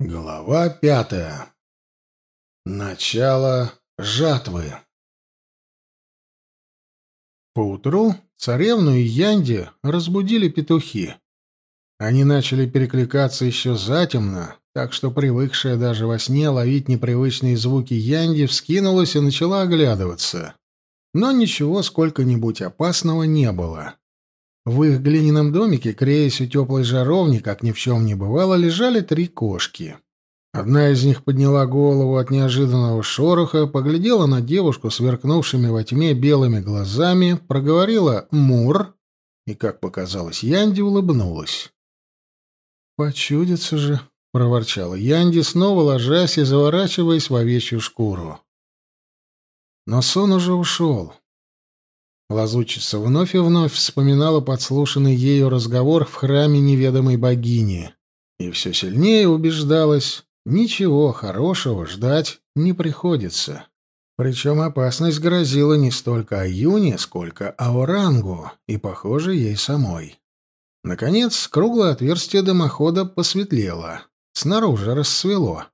Глава пятая. Начало жатвы. Поутру царевну и Янди разбудили петухи. Они начали перекликаться еще затемно, так что привыкшая даже во сне ловить непривычные звуки Янди вскинулась и начала оглядываться. Но ничего сколько-нибудь опасного не было. В их глиняном домике, креясь у теплой жаровни, как ни в чем не бывало, лежали три кошки. Одна из них подняла голову от неожиданного шороха, поглядела на девушку сверкнувшими во тьме белыми глазами, проговорила «Мур», и, как показалось, Янди улыбнулась. «Почудится же», — проворчала Янди, снова ложась и заворачиваясь в овечью шкуру. Но сон уже ушел. Лазучица вновь и вновь вспоминала подслушанный ею разговор в храме неведомой богини и все сильнее убеждалась, ничего хорошего ждать не приходится. Причем опасность грозила не столько Аюне, сколько Аурангу, и, похоже, ей самой. Наконец, круглое отверстие дымохода посветлело. Снаружи рассвело.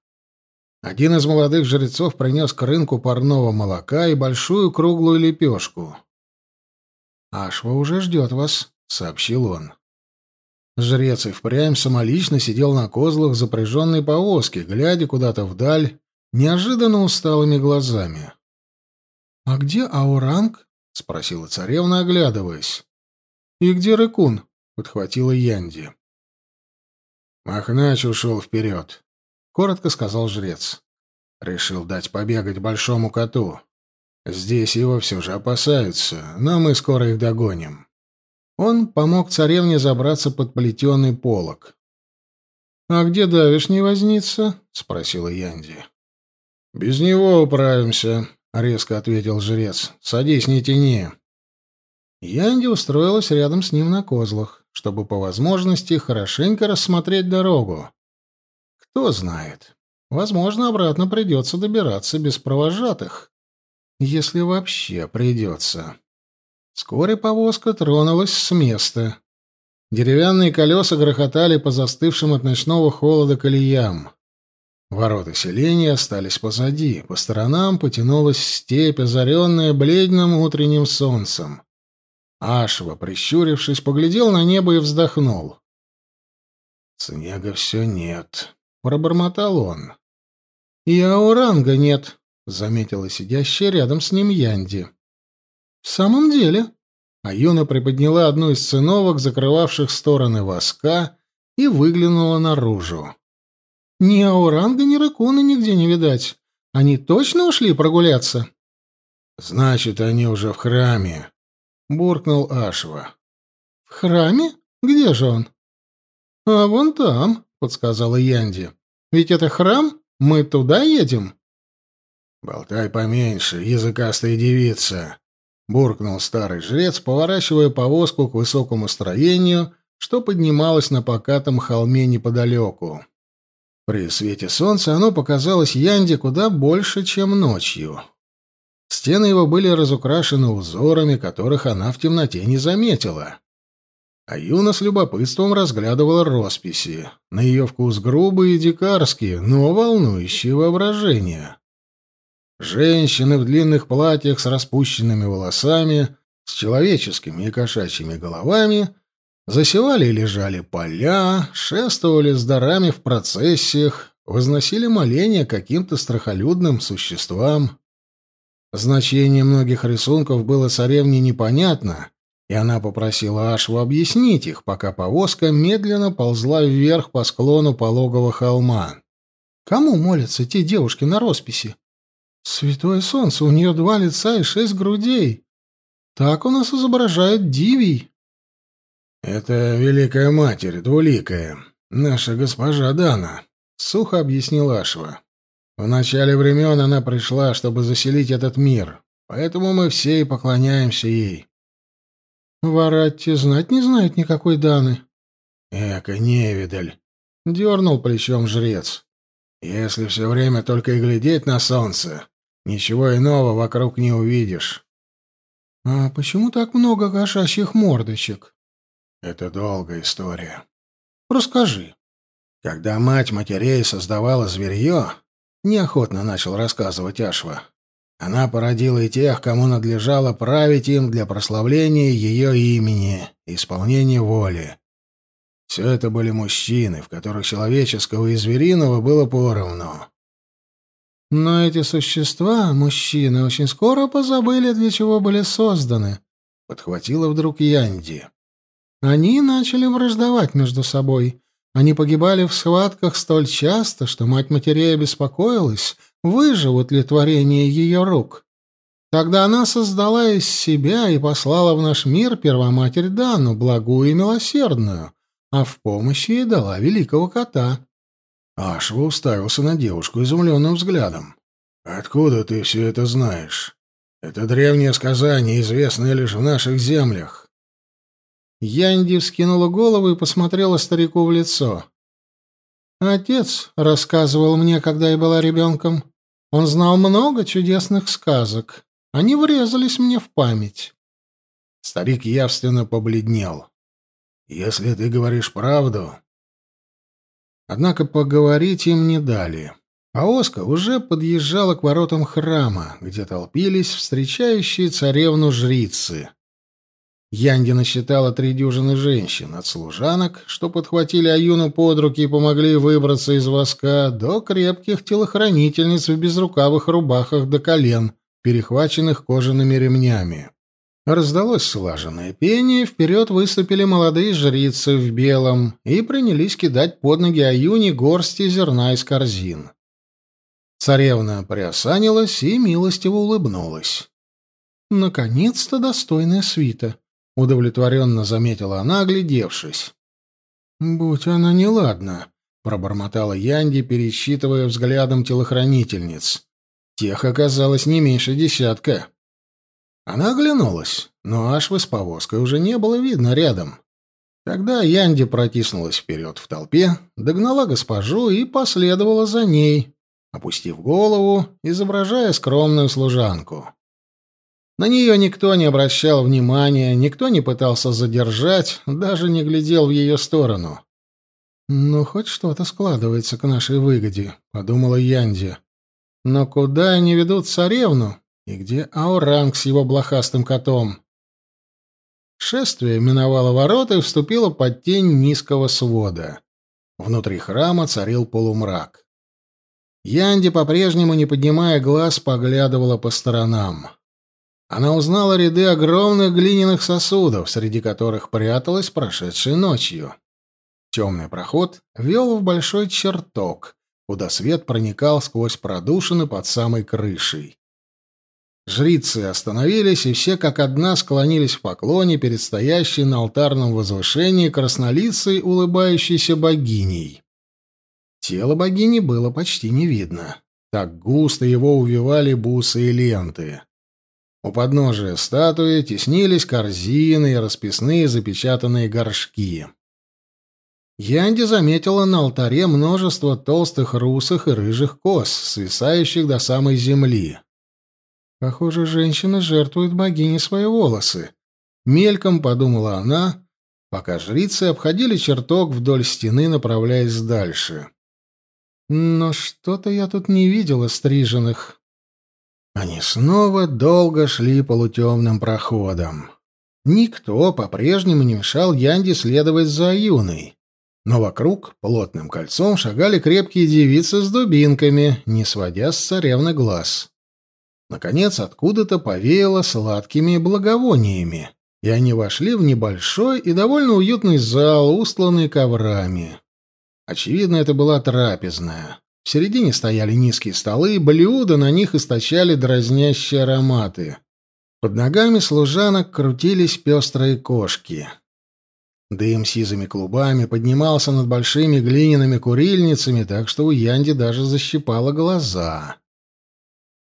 Один из молодых жрецов принес к рынку парного молока и большую круглую лепешку. «Ашва уже ждет вас», — сообщил он. Жрец и впрямь самолично сидел на козлах запряженной повозки, глядя куда-то вдаль, неожиданно усталыми глазами. «А где Ауранг?» — спросила царевна, оглядываясь. «И где Рыкун?» — подхватила Янди. «Махнач ушел вперед», — коротко сказал жрец. «Решил дать побегать большому коту. Здесь его все же опасаются, но мы скоро их догоним. Он помог царевне забраться под плетеный полог. «А где давишний возница?» — спросила Янди. «Без него управимся», — резко ответил жрец. «Садись, не тяни». Янди устроилась рядом с ним на козлах, чтобы по возможности хорошенько рассмотреть дорогу. Кто знает, возможно, обратно придется добираться без провожатых. Если вообще придется. Вскоре повозка тронулась с места. Деревянные колеса грохотали по застывшим от ночного холода колеям. Ворота селения остались позади. По сторонам потянулась степь, озаренная бледным утренним солнцем. Ашва, прищурившись, поглядел на небо и вздохнул. «Снега все нет», — пробормотал он. «И ауранга нет», заметила сидящая рядом с ним Янди. В самом деле, Аюна приподняла одну из циновок, закрывавших стороны воска, и выглянула наружу. Ни Ауранга, ни Ракуна нигде не видать. Они точно ушли прогуляться? Значит, они уже в храме, буркнул Ашва. В храме? Где же он? А вон там, подсказала Янди. Ведь это храм, мы туда едем. «Болтай поменьше, языкастая девица!» — буркнул старый жрец, поворачивая повозку к высокому строению, что поднималось на покатом холме неподалеку. При свете солнца оно показалось Янде куда больше, чем ночью. Стены его были разукрашены узорами, которых она в темноте не заметила. А Юна с любопытством разглядывала росписи. На ее вкус грубые и дикарские, но волнующие воображение. Женщины в длинных платьях с распущенными волосами, с человеческими и кошачьими головами, засевали и лежали поля, шествовали с дарами в процессиях, возносили моления каким-то страхолюдным существам. Значение многих рисунков было царевне непонятно, и она попросила Ашву объяснить их, пока повозка медленно ползла вверх по склону пологого холма. «Кому молятся те девушки на росписи?» Святое солнце, у нее два лица и шесть грудей. Так у нас изображают дивий. Это Великая Матерь, двуликая, наша госпожа Дана, сухо объяснил Ашва. В начале времен она пришла, чтобы заселить этот мир, поэтому мы все и поклоняемся ей. Варатти знать не знает никакой Даны. Эка, невидаль, дернул плечом жрец. Если все время только и глядеть на солнце, ничего иного вокруг не увидишь. — А почему так много кошачьих мордочек? — Это долгая история. — Расскажи. Когда мать матерей создавала зверье, неохотно начал рассказывать Ашва, она породила и тех, кому надлежало править им для прославления ее имени и исполнения воли. Все это были мужчины, в которых человеческого и звериного было поровну. Но эти существа, мужчины, очень скоро позабыли, для чего были созданы, — подхватила вдруг Янди. Они начали враждовать между собой. Они погибали в схватках столь часто, что мать матерей обеспокоилась, выживут ли творения ее рук. Тогда она создала из себя и послала в наш мир первоматерь Дану, благую и милосердную, а в помощь ей дала великого кота. Ашва уставился на девушку изумленным взглядом. «Откуда ты все это знаешь? Это древнее сказание, известное лишь в наших землях». Янди вскинула голову и посмотрела старику в лицо. «Отец рассказывал мне, когда я была ребенком. Он знал много чудесных сказок. Они врезались мне в память». Старик явственно побледнел. «Если ты говоришь правду, Однако поговорить им не дали. А Оска уже подъезжала к воротам храма, где толпились встречающие царевну жрицы. Янди насчитала три дюжины женщин, от служанок, что подхватили Аюну под руки и помогли выбраться из воска, до крепких телохранительниц в безрукавых рубахах до колен, перехваченных кожаными ремнями. Раздалось слаженное пение, вперед выступили молодые жрицы в белом и принялись кидать под ноги Аюне горсти зерна из корзин. Царевна приосанилась и милостиво улыбнулась. «Наконец-то достойная свита», — удовлетворенно заметила она, оглядевшись. «Будь она неладна», — пробормотала Янди, пересчитывая взглядом телохранительниц. Тех оказалось не меньше десятка. Она оглянулась, но Ашвы с повозкой уже не было видно рядом. Тогда Янди протиснулась вперед в толпе, догнала госпожу и последовала за ней, опустив голову, изображая скромную служанку. На нее никто не обращал внимания, никто не пытался задержать, даже не глядел в ее сторону. «Ну, хоть что-то складывается к нашей выгоде», — подумала Янди. «Но куда они ведут царевну? И где Ауранг с его блохастым котом? Шествие миновало ворота и вступило под тень низкого свода. Внутри храма царил полумрак. Янди, по-прежнему не поднимая глаз, поглядывала по сторонам. Она узнала ряды огромных глиняных сосудов, среди которых пряталась прошедшей ночью. Темный проход вел в большой чертог, куда свет проникал сквозь продушины под самой крышей. Жрицы остановились, и все как одна склонились в поклоне перед стоящей на алтарном возвышении краснолицей улыбающейся богиней. Тело богини было почти не видно. Так густо его увивали бусы и ленты. У подножия статуи теснились корзины и расписные запечатанные горшки. Янди заметила на алтаре множество толстых русых и рыжих кос, свисающих до самой земли. Похоже, женщина жертвует богине свои волосы. Мельком подумала она, пока жрицы обходили чертог вдоль стены, направляясь дальше. Но что-то я тут не видела стриженных. Они снова долго шли полутемным проходом. Никто по-прежнему не мешал Янде следовать за Аюной. Но вокруг плотным кольцом шагали крепкие девицы с дубинками, не сводя с царевны глаз. Наконец, откуда-то повеяло сладкими благовониями, и они вошли в небольшой и довольно уютный зал, устланный коврами. Очевидно, это была трапезная. В середине стояли низкие столы, и блюда на них источали дразнящие ароматы. Под ногами служанок крутились пестрые кошки. Дым сизыми клубами поднимался над большими глиняными курильницами, так что у Янди даже защипало глаза.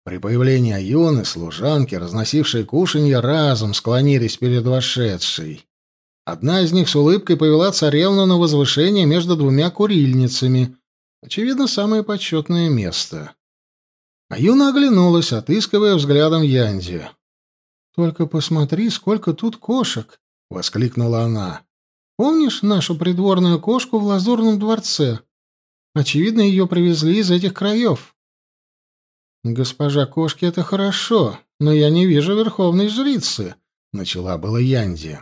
При появлении Аюны служанки, разносившие кушанье, разом склонились перед вошедшей. Одна из них с улыбкой повела царевну на возвышение между двумя курильницами. Очевидно, самое почетное место. Аюна оглянулась, отыскивая взглядом Янди. «Только посмотри, сколько тут кошек!» — воскликнула она. «Помнишь нашу придворную кошку в Лазурном дворце? Очевидно, ее привезли из этих краев. «Госпожа Кошки — это хорошо, но я не вижу верховной жрицы», — начала была Янди.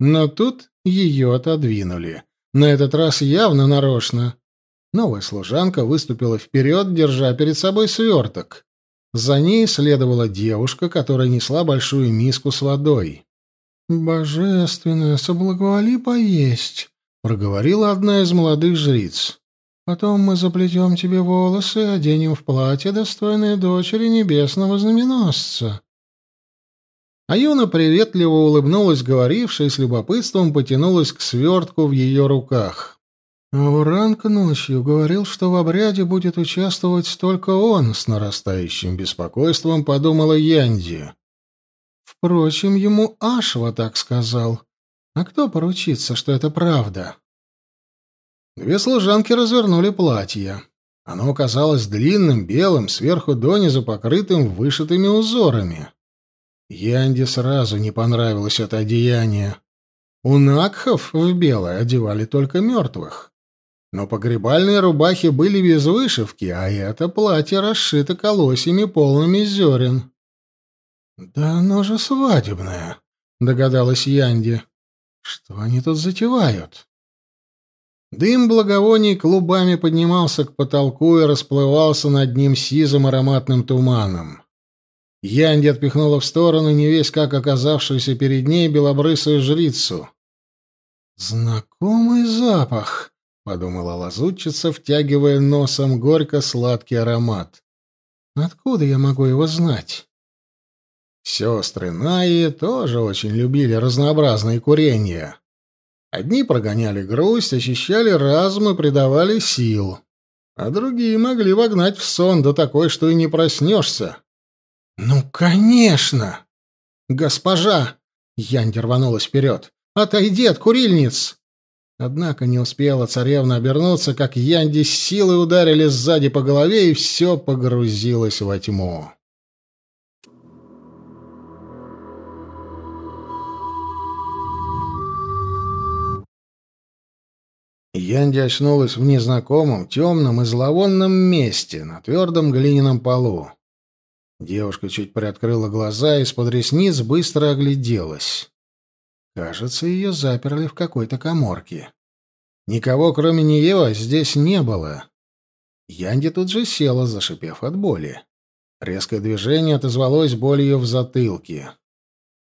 Но тут ее отодвинули. На этот раз явно нарочно. Новая служанка выступила вперед, держа перед собой сверток. За ней следовала девушка, которая несла большую миску с водой. «Божественная, соблаговоли поесть», — проговорила одна из молодых жриц. «Потом мы заплетем тебе волосы оденем в платье, достойное дочери небесного знаменосца». Аюна приветливо улыбнулась говорившей, с любопытством потянулась к свертку в ее руках. Ауранг ночью говорил, что в обряде будет участвовать только он, с нарастающим беспокойством подумала Янди. Впрочем, ему Ашва так сказал. А кто поручится, что это правда? Две служанки развернули платье. Оно оказалось длинным, белым, сверху донизу покрытым вышитыми узорами. Янде сразу не понравилось это одеяние. У Накхов в белое одевали только мертвых. Но погребальные рубахи были без вышивки, а это платье расшито колосьями полными зерен. «Да оно же свадебное», — догадалась Янди. «Что они тут затевают?» Дым благовоний клубами поднимался к потолку и расплывался над ним сизым ароматным туманом. Янди отпихнула в сторону невесть как оказавшуюся перед ней белобрысую жрицу. «Знакомый запах», — подумала лазутчица, втягивая носом горько-сладкий аромат. «Откуда я могу его знать?» Сестры Наи тоже очень любили разнообразные курения. Одни прогоняли грусть, очищали разум и придавали сил, а другие могли вогнать в сон до такой, что и не проснешься. «Ну, конечно!» «Госпожа!» — Янди рванулась вперед. «Отойди от курильниц!» Однако не успела царевна обернуться, как Янди с силой ударили сзади по голове, и все погрузилось во тьму. Янди очнулась в незнакомом, темном и зловонном месте на твердом глиняном полу. Девушка чуть приоткрыла глаза и из-под ресниц быстро огляделась. Кажется, ее заперли в какой-то коморке. Никого, кроме нее, здесь не было. Янди тут же села, зашипев от боли. Резкое движение отозвалось болью в затылке.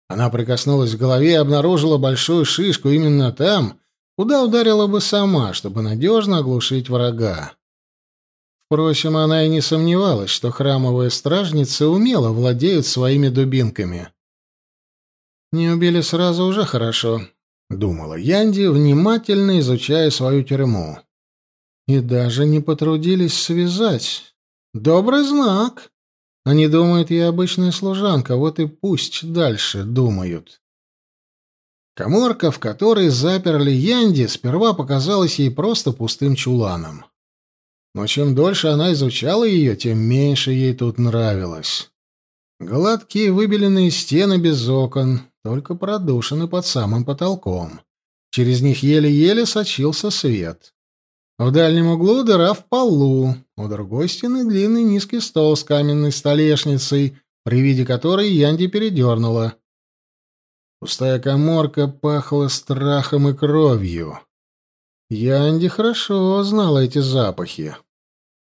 Она прикоснулась к голове и обнаружила большую шишку именно там, куда ударила бы сама, чтобы надежно оглушить врага. Впрочем, она и не сомневалась, что храмовые стражницы умело владеют своими дубинками. «Не убили сразу уже хорошо», — думала Янди, внимательно изучая свою тюрьму. «И даже не потрудились связать. Добрый знак. Они думают, я обычная служанка, вот и пусть дальше думают». Коморка, в которой заперли Янди, сперва показалась ей просто пустым чуланом. Но чем дольше она изучала ее, тем меньше ей тут нравилось. Гладкие выбеленные стены без окон, только продушены под самым потолком. Через них еле-еле сочился свет. В дальнем углу дыра в полу, у другой стены длинный низкий стол с каменной столешницей, при виде которой Янди передернула. Пустая коморка пахла страхом и кровью. Янди хорошо знала эти запахи.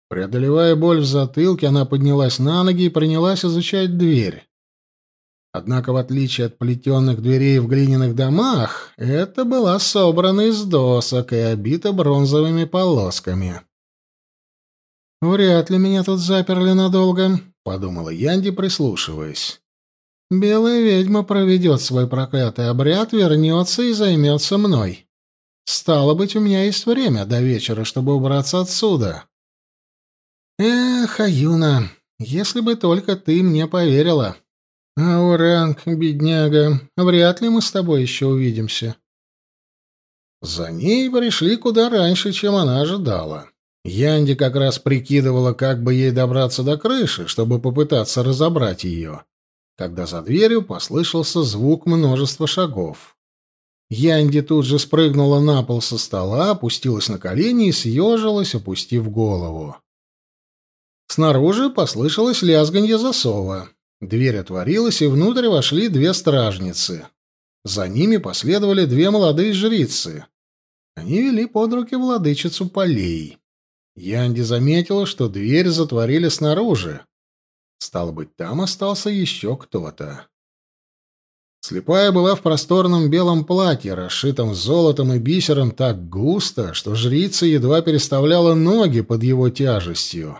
Преодолевая боль в затылке, она поднялась на ноги и принялась изучать дверь. Однако, в отличие от плетенных дверей в глиняных домах, это была собрана из досок и обита бронзовыми полосками. «Вряд ли меня тут заперли надолго», — подумала Янди, прислушиваясь. «Белая ведьма проведет свой проклятый обряд, вернется и займется мной. Стало быть, у меня есть время до вечера, чтобы убраться отсюда». «Эх, Аюна, если бы только ты мне поверила. Ауранг, бедняга, вряд ли мы с тобой еще увидимся». За ней пришли куда раньше, чем она ожидала. Янди как раз прикидывала, как бы ей добраться до крыши, чтобы попытаться разобрать ее, когда за дверью послышался звук множества шагов. Янди тут же спрыгнула на пол со стола, опустилась на колени и съежилась, опустив голову. Снаружи послышалось лязганье засова. Дверь отворилась, и внутрь вошли две стражницы. За ними последовали две молодые жрицы. Они вели под руки владычицу полей. Янди заметила, что дверь затворили снаружи. Стало быть, там остался еще кто-то. Слепая была в просторном белом платье, расшитом золотом и бисером так густо, что жрица едва переставляла ноги под его тяжестью.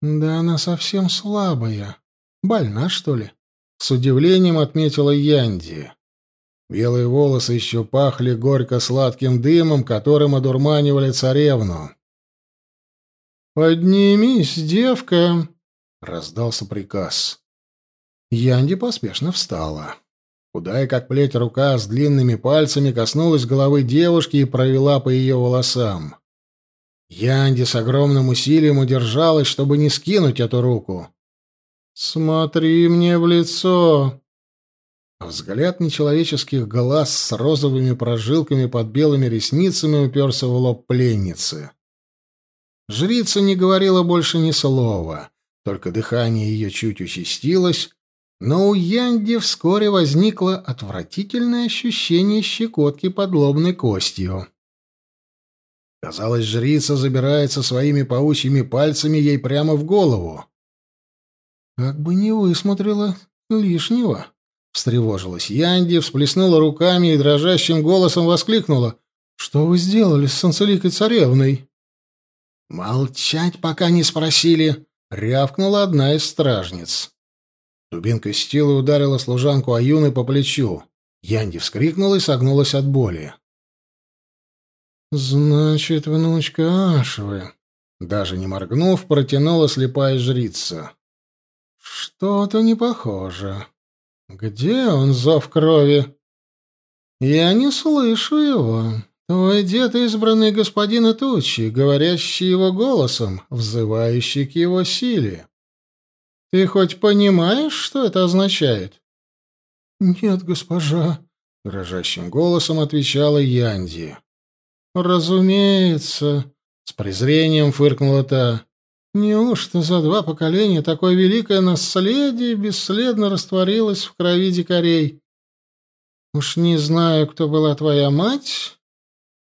«Да она совсем слабая. Больна, что ли?» — с удивлением отметила Янди. Белые волосы еще пахли горько-сладким дымом, которым одурманивали царевну. «Поднимись, девка!» — раздался приказ. Янди поспешно встала. Худая, как плеть, рука с длинными пальцами коснулась головы девушки и провела по ее волосам. Янди с огромным усилием удержалась, чтобы не скинуть эту руку. «Смотри мне в лицо!» Взгляд нечеловеческих глаз с розовыми прожилками под белыми ресницами уперся в лоб пленницы. Жрица не говорила больше ни слова, только дыхание ее чуть участилось, но у Янди вскоре возникло отвратительное ощущение щекотки под лобной костью. Казалось, жрица забирается своими паучьими пальцами ей прямо в голову. «Как бы не высмотрела лишнего», — встревожилась Янди, всплеснула руками и дрожащим голосом воскликнула. «Что вы сделали с Санцеликой царевной?» «Молчать, пока не спросили», — рявкнула одна из стражниц. Дубинка с силой ударила служанку Аюны по плечу. Янди вскрикнула и согнулась от боли. «Значит, внучка Ашвы», — даже не моргнув, протянула слепая жрица. «Что-то не похоже. Где он, зов крови?» «Я не слышу его. Твой дед избранный господина Тучи, говорящий его голосом, взывающий к его силе. Ты хоть понимаешь, что это означает?» «Нет, госпожа», — дрожащим голосом отвечала Янди. «Разумеется», — с презрением фыркнула та. «Неужто за два поколения такое великое наследие бесследно растворилось в крови дикарей? Уж не знаю, кто была твоя мать,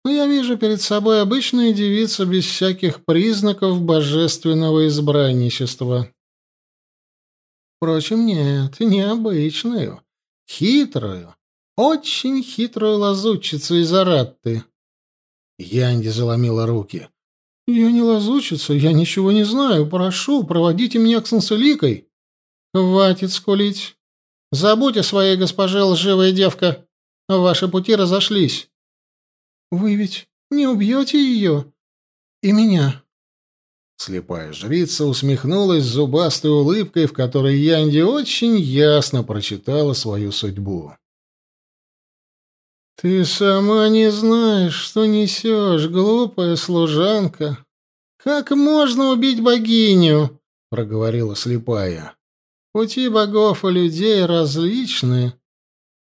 но я вижу перед собой обычную девицу без всяких признаков божественного избранничества. Впрочем, нет, необычную, хитрую, очень хитрую лазутчицу из Аратты. Янди заломила руки. «Я не лазучица, я ничего не знаю. Прошу, проводите меня к Санселикой». «Хватит скулить. Забудь о своей госпоже, лживая девка. Ваши пути разошлись». «Вы ведь не убьете ее и меня?» Слепая жрица усмехнулась зубастой улыбкой, в которой Янди очень ясно прочитала свою судьбу. «Ты сама не знаешь, что несешь, глупая служанка. Как можно убить богиню?» — проговорила слепая. «Пути богов и людей различны.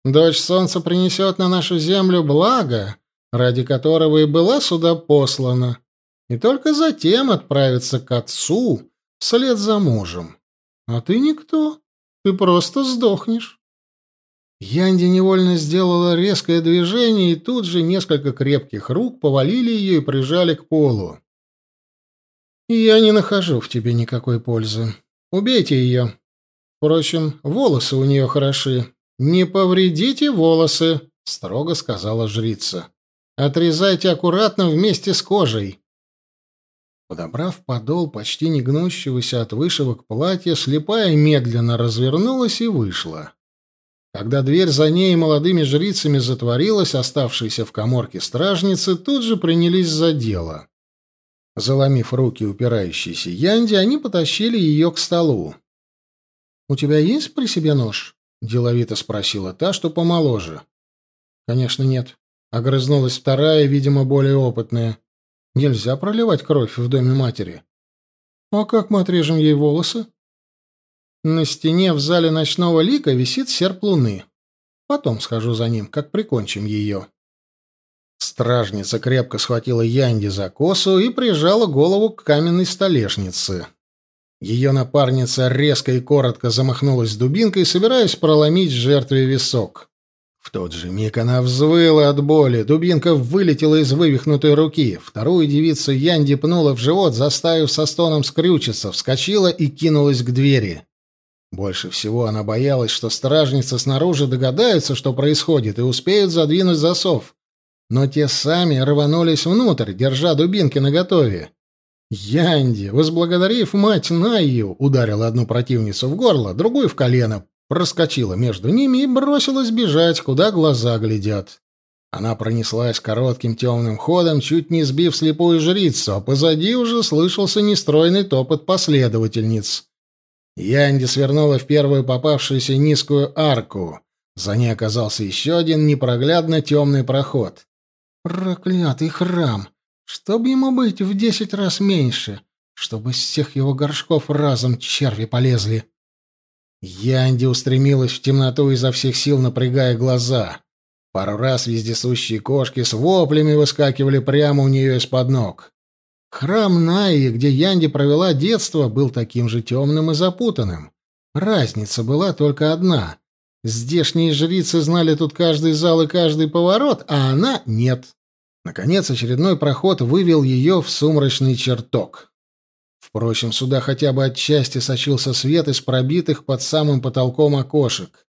Дочь солнца принесет на нашу землю благо, ради которого и была сюда послана, и только затем отправится к отцу вслед за мужем. А ты никто, ты просто сдохнешь». Янди невольно сделала резкое движение, и тут же несколько крепких рук повалили ее и прижали к полу. «Я не нахожу в тебе никакой пользы. Убейте ее. Впрочем, волосы у нее хороши. Не повредите волосы», — строго сказала жрица. «Отрезайте аккуратно вместе с кожей». Подобрав подол почти не гнущегося от вышивок платья, слепая медленно развернулась и вышла. Когда дверь за ней молодыми жрицами затворилась, оставшиеся в коморке стражницы тут же принялись за дело. Заломив руки упирающейся Янди, они потащили ее к столу. «У тебя есть при себе нож?» — деловито спросила та, что помоложе. «Конечно, нет», — огрызнулась вторая, видимо, более опытная. «Нельзя проливать кровь в доме матери». «А как мы отрежем ей волосы?» На стене в зале ночного лика висит серп луны. Потом схожу за ним, как прикончим ее». Стражница крепко схватила Янди за косу и прижала голову к каменной столешнице. Ее напарница резко и коротко замахнулась дубинкой, собираясь проломить жертве висок. Тот же миг она взвыла от боли, дубинка вылетела из вывихнутой руки. Вторую девицу Янди пнула в живот, заставив со стоном скрючиться, вскочила и кинулась к двери. Больше всего она боялась, что стражница снаружи догадаются, что происходит, и успеют задвинуть засов. Но те сами рванулись внутрь, держа дубинки наготове. Янди, возблагодарив мать Найю, ударила одну противницу в горло, другую в колено, проскочила между ними и бросилась бежать, куда глаза глядят. Она пронеслась коротким темным ходом, чуть не сбив слепую жрицу, а позади уже слышался нестройный топот последовательниц. Янди свернула в первую попавшуюся низкую арку. За ней оказался еще один непроглядно темный проход. «Проклятый храм! Чтоб ему быть в десять раз меньше, чтобы из всех его горшков разом черви полезли!» Янди устремилась в темноту изо всех сил, напрягая глаза. Пару раз вездесущие кошки с воплями выскакивали прямо у нее из-под ног. Храм Найи, где Янди провела детство, был таким же темным и запутанным. Разница была только одна. Здешние жрицы знали тут каждый зал и каждый поворот, а она — нет. Наконец, очередной проход вывел ее в сумрачный чертог. Впрочем, сюда хотя бы отчасти сочился свет из пробитых под самым потолком окошек.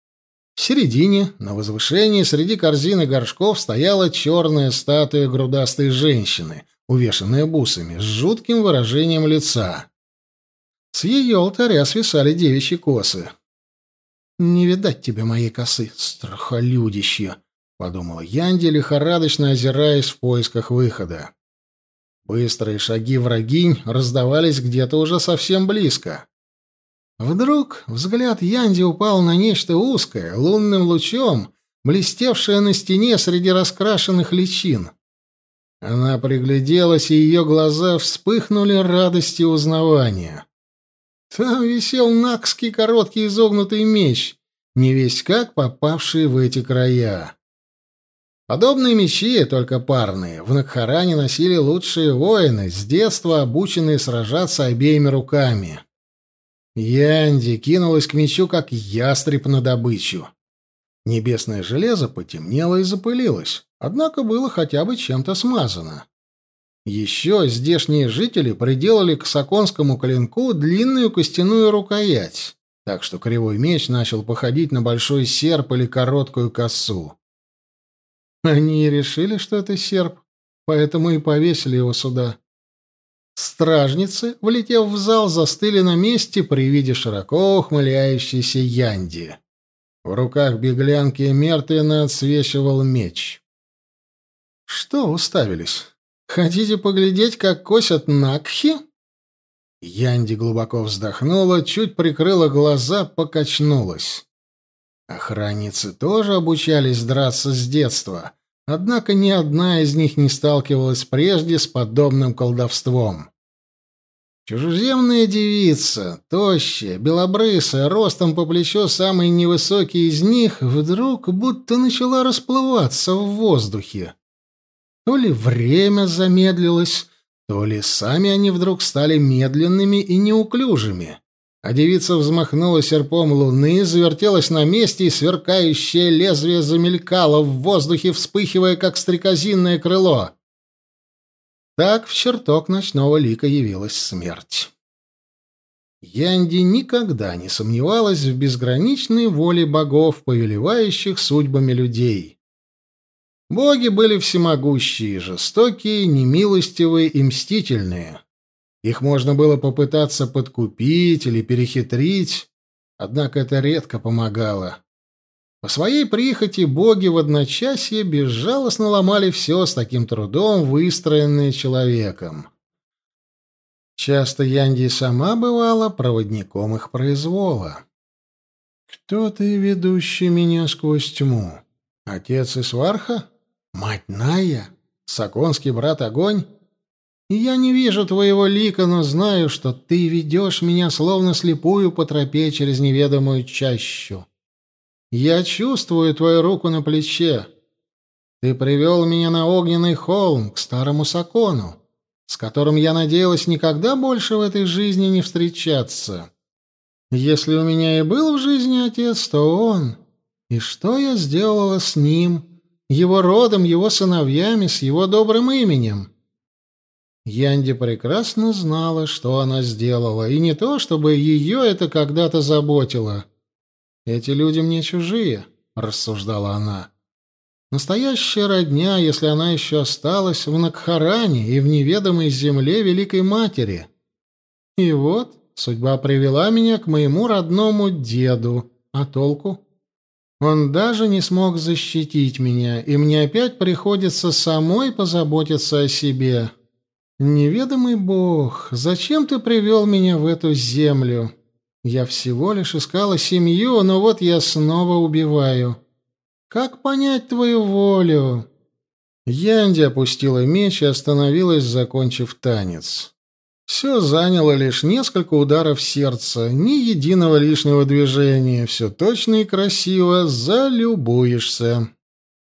В середине, на возвышении, среди корзины горшков стояла черная статуя грудастой женщины, увешанная бусами, с жутким выражением лица. С ее алтаря свисали девичьи косы. «Не видать тебе моей косы, страхолюдище!» — подумала Янди, лихорадочно озираясь в поисках выхода. Быстрые шаги врагинь раздавались где-то уже совсем близко. Вдруг взгляд Янди упал на нечто узкое, лунным лучом, блестевшее на стене среди раскрашенных личин. Она пригляделась, и ее глаза вспыхнули радостью узнавания. Там висел накский короткий изогнутый меч, не весь как попавший в эти края. Подобные мечи, только парные, в Накхаране носили лучшие воины, с детства обученные сражаться обеими руками. Янди кинулась к мечу, как ястреб на добычу. Небесное железо потемнело и запылилось, однако было хотя бы чем-то смазано. Еще здешние жители приделали к саконскому клинку длинную костяную рукоять, так что кривой меч начал походить на большой серп или короткую косу. Они решили, что это серп, поэтому и повесили его сюда. Стражницы, влетев в зал, застыли на месте при виде широко ухмыляющейся Янди. В руках беглянки мертвенно отсвечивал меч. «Что уставились? Хотите поглядеть, как косят Накхи?» Янди глубоко вздохнула, чуть прикрыла глаза, покачнулась. Охранницы тоже обучались драться с детства, однако ни одна из них не сталкивалась прежде с подобным колдовством. Чужеземная девица, тощая, белобрысая, ростом по плечо самый невысокий из них, вдруг будто начала расплываться в воздухе. То ли время замедлилось, то ли сами они вдруг стали медленными и неуклюжими а девица взмахнула серпом луны, завертелась на месте, и сверкающее лезвие замелькало в воздухе, вспыхивая, как стрекозинное крыло. Так в чертог ночного лика явилась смерть. Янди никогда не сомневалась в безграничной воле богов, повелевающих судьбами людей. Боги были всемогущие, жестокие, немилостивые и мстительные. Их можно было попытаться подкупить или перехитрить, однако это редко помогало. По своей прихоти боги в одночасье безжалостно ломали все с таким трудом, выстроенное человеком. Часто Янди сама бывала проводником их произвола. «Кто ты, ведущий меня сквозь тьму? Отец Исварха? Мать Ная? Саконский брат Огонь?» Я не вижу твоего лика, но знаю, что ты ведешь меня словно слепую по тропе через неведомую чащу. Я чувствую твою руку на плече. Ты привел меня на огненный холм, к старому Сакону, с которым я надеялась никогда больше в этой жизни не встречаться. Если у меня и был в жизни отец, то он. И что я сделала с ним, его родом, его сыновьями, с его добрым именем?» Янди прекрасно знала, что она сделала, и не то, чтобы ее это когда-то заботило. «Эти люди мне чужие», — рассуждала она. «Настоящая родня, если она еще осталась в Накхаране и в неведомой земле Великой Матери. И вот судьба привела меня к моему родному деду. А толку? Он даже не смог защитить меня, и мне опять приходится самой позаботиться о себе». «Неведомый Бог, зачем ты привел меня в эту землю? Я всего лишь искала семью, но вот я снова убиваю. Как понять твою волю?» Янди опустила меч и остановилась, закончив танец. Все заняло лишь несколько ударов сердца, ни единого лишнего движения, все точно и красиво, залюбуешься.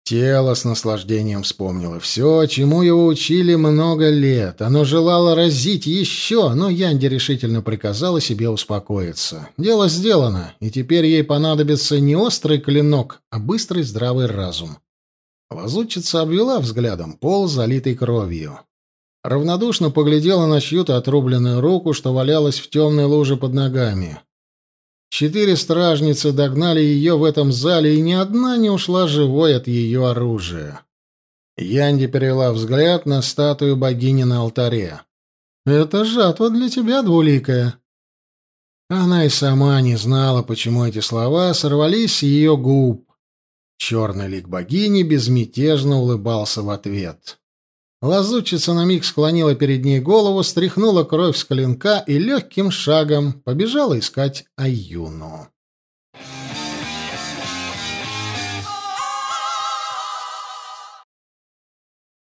Тело с наслаждением вспомнило все, чему его учили много лет. Оно желало разить еще, но Янди решительно приказала себе успокоиться. Дело сделано, и теперь ей понадобится не острый клинок, а быстрый здравый разум. Лазутчица обвела взглядом пол, залитый кровью. Равнодушно поглядела на чью-то отрубленную руку, что валялась в темной луже под ногами. Четыре стражницы догнали ее в этом зале, и ни одна не ушла живой от ее оружия. Янди перевела взгляд на статую богини на алтаре. «Это жатва для тебя, двуликая». Она и сама не знала, почему эти слова сорвались с ее губ. Черный лик богини безмятежно улыбался в ответ. Лазутчица на миг склонила перед ней голову, стряхнула кровь с клинка и легким шагом побежала искать Аюну.